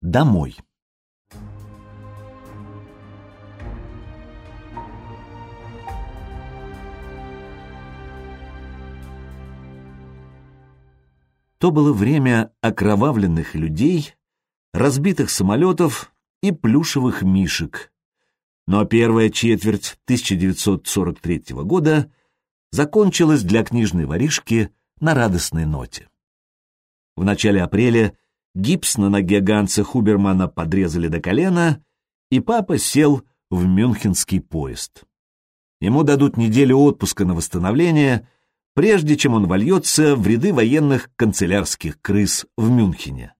Домой. То было время окровавленных людей, разбитых самолетов и плюшевых мишек. Но первая четверть 1943 года закончилась для книжной воришки на радостной ноте. В начале апреля гипс на ноге Ганса Хубермана подрезали до колена, и папа сел в мюнхенский поезд. Ему дадут неделю отпуска на восстановление, прежде чем он вольется в ряды военных канцелярских крыс в Мюнхене.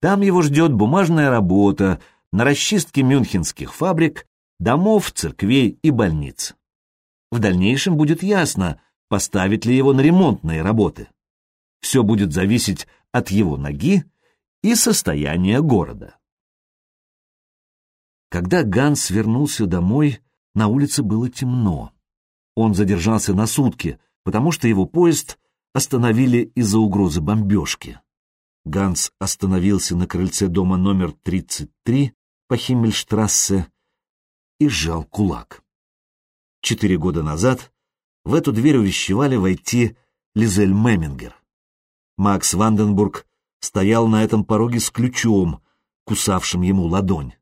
Там его ждет бумажная работа на расчистке мюнхенских фабрик, домов, церквей и больниц. В дальнейшем будет ясно, поставить ли его на ремонтные работы. Все будет зависеть от его ноги и состояния города. Когда Ганс вернулся домой, на улице было темно. Он задержался на сутки, потому что его поезд остановили из-за угрозы бомбежки. Ганс остановился на крыльце дома номер 33 по Химмельштрассе и сжал кулак. Четыре года назад в эту дверь увещевали войти Лизель Мемингер. Макс Ванденбург стоял на этом пороге с ключом, кусавшим ему ладонь.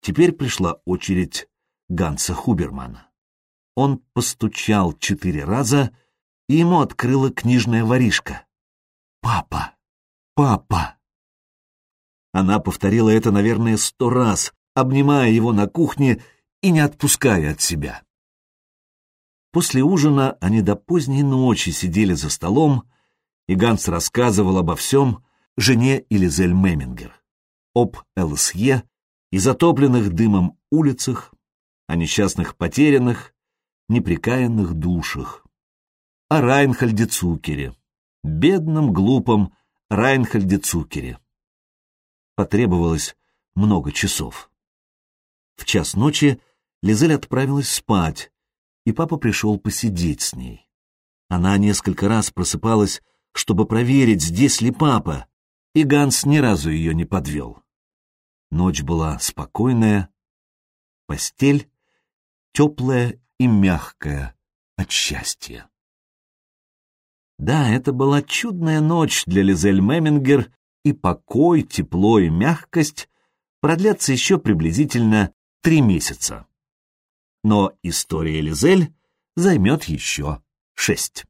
Теперь пришла очередь Ганса Хубермана. Он постучал четыре раза, и ему открыла книжная воришка. «Папа! Папа!» Она повторила это, наверное, сто раз, обнимая его на кухне и не отпуская от себя. После ужина они до поздней ночи сидели за столом, и Ганс рассказывал обо всем жене Элизель Мемингер, об ЛСЕ и затопленных дымом улицах, о несчастных потерянных, неприкаянных душах, о Райнхальде Цукере, бедном, глупом Райнхальде Цукере. Потребовалось много часов. В час ночи Лизель отправилась спать, и папа пришел посидеть с ней. Она несколько раз просыпалась чтобы проверить, здесь ли папа, и Ганс ни разу ее не подвел. Ночь была спокойная, постель теплая и мягкая от счастья. Да, это была чудная ночь для Лизель Мемингер, и покой, тепло и мягкость продлятся еще приблизительно три месяца. Но история Лизель займет еще шесть.